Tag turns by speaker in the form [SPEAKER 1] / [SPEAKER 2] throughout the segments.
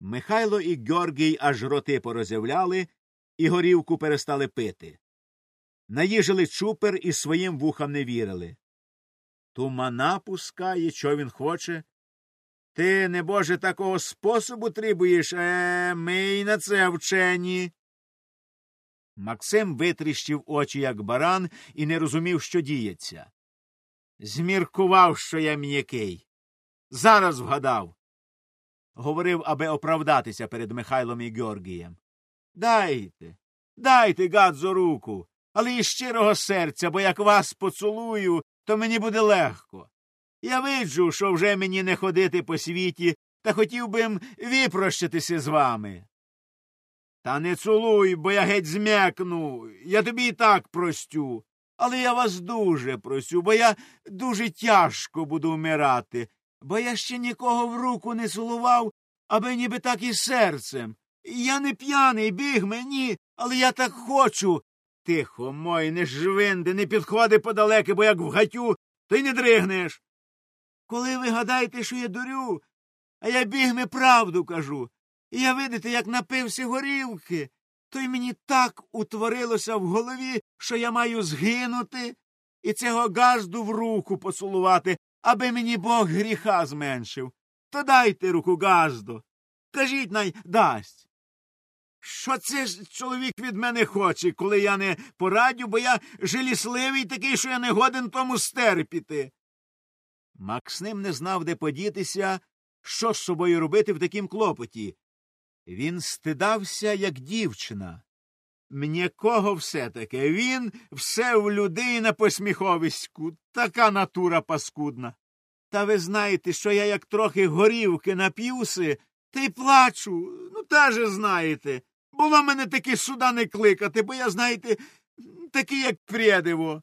[SPEAKER 1] Михайло і Георгій аж роти порозявляли і горівку перестали пити. Наїжили чупер і своїм вухам не вірили. Тумана пускає, що він хоче. Ти, небоже, такого способу требуєш, е, ми й на це вчені. Максим витріщив очі, як баран, і не розумів, що діється. Зміркував, що я м'який. Зараз вгадав. Говорив, аби оправдатися перед Михайлом і Георгієм. Дайте, дайте, гадзо, руку, але із щирого серця, бо як вас поцілую, то мені буде легко. Я виджу, що вже мені не ходити по світі, та хотів би м з вами. Та не цілуй, бо я геть зм'якну. Я тобі і так простю. Але я вас дуже просю, бо я дуже тяжко буду вмирати, бо я ще нікого в руку не цілував, аби ніби так і серцем. Я не п'яний, біг мені, але я так хочу. Тихо, мой, не жвинди, не підходи подалеки, бо як вгатю, то й не дригнеш. Коли ви гадаєте, що я дурю, а я бігми правду кажу. І я видите, як напився горілки, то й мені так утворилося в голові, що я маю згинути і цього газду в руку поцілувати, аби мені Бог гріха зменшив. То дайте руку газду. Кажіть най дасть. Що це ж чоловік від мене хоче, коли я не порадю, бо я жалісливий такий, що я не годен тому стерпіти. Максним не знав, де подітися, що з собою робити в такім клопоті. Він стидався, як дівчина. М'якого все таки він все в людей на посміховиську, така натура паскудна. Та ви знаєте, що я як трохи горівки нап'юси, та й плачу. Ну, та же знаєте. Було мене таки сюди не кликати, бо я, знаєте, такий, як предиво.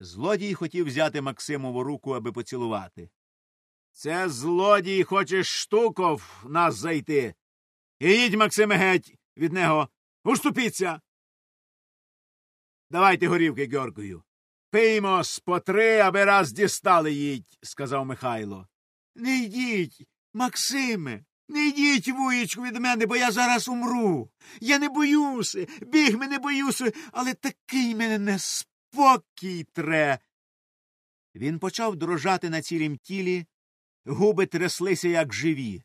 [SPEAKER 1] Злодій хотів взяти Максимову руку, аби поцілувати. Це злодій хоче штуков нас зайти. Ідіть, Максиме, геть від нього. Уступіться. Давайте горівки, Георгію. Пиймо з по три, аби раз дістали їдь, сказав Михайло. Не йдіть, Максиме, не йдіть, вуєчку, від мене, бо я зараз умру. Я не боюся, бігми не боюся, але такий мене неспокій тре. Він почав дрожати на цілім тілі, губи тряслися, як живі.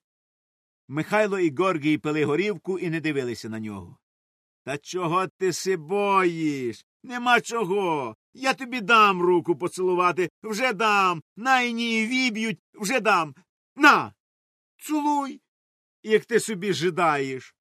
[SPEAKER 1] Михайло і Горгій пили горівку і не дивилися на нього. Та чого ти си боїш? Нема чого. Я тобі дам руку поцілувати, вже дам. Найні віб'ють, вже дам. На. Цілуй, як ти собі жидаєш.